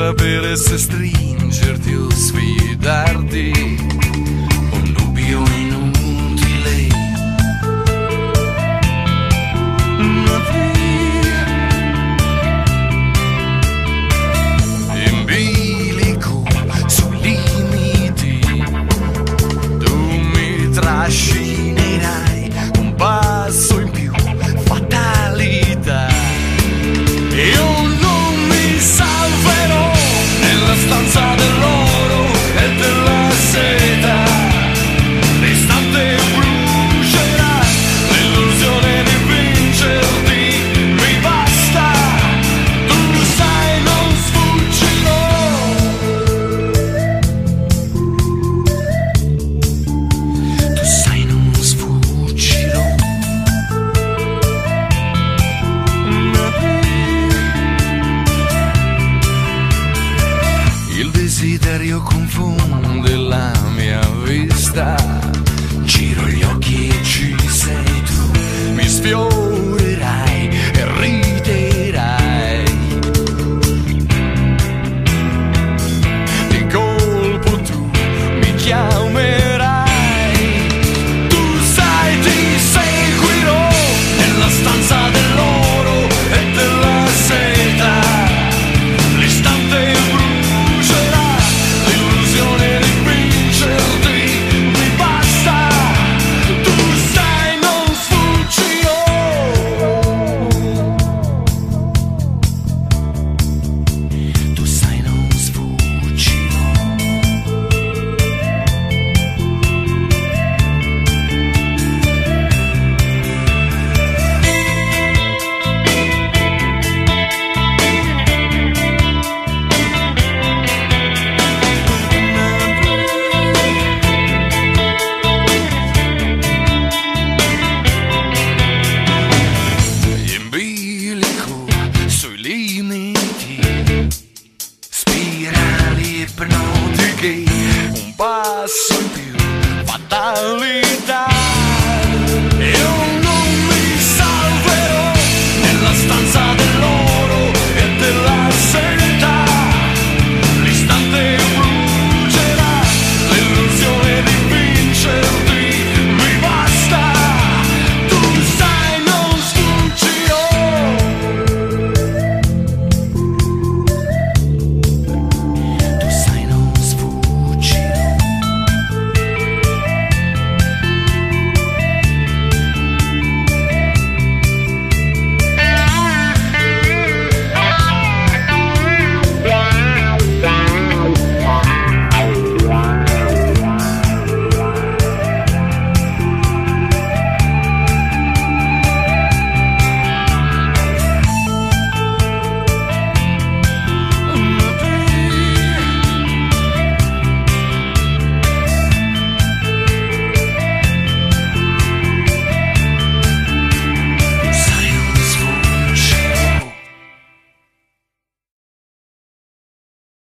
sapere se stringerti o sfidarti. passo fatalidade.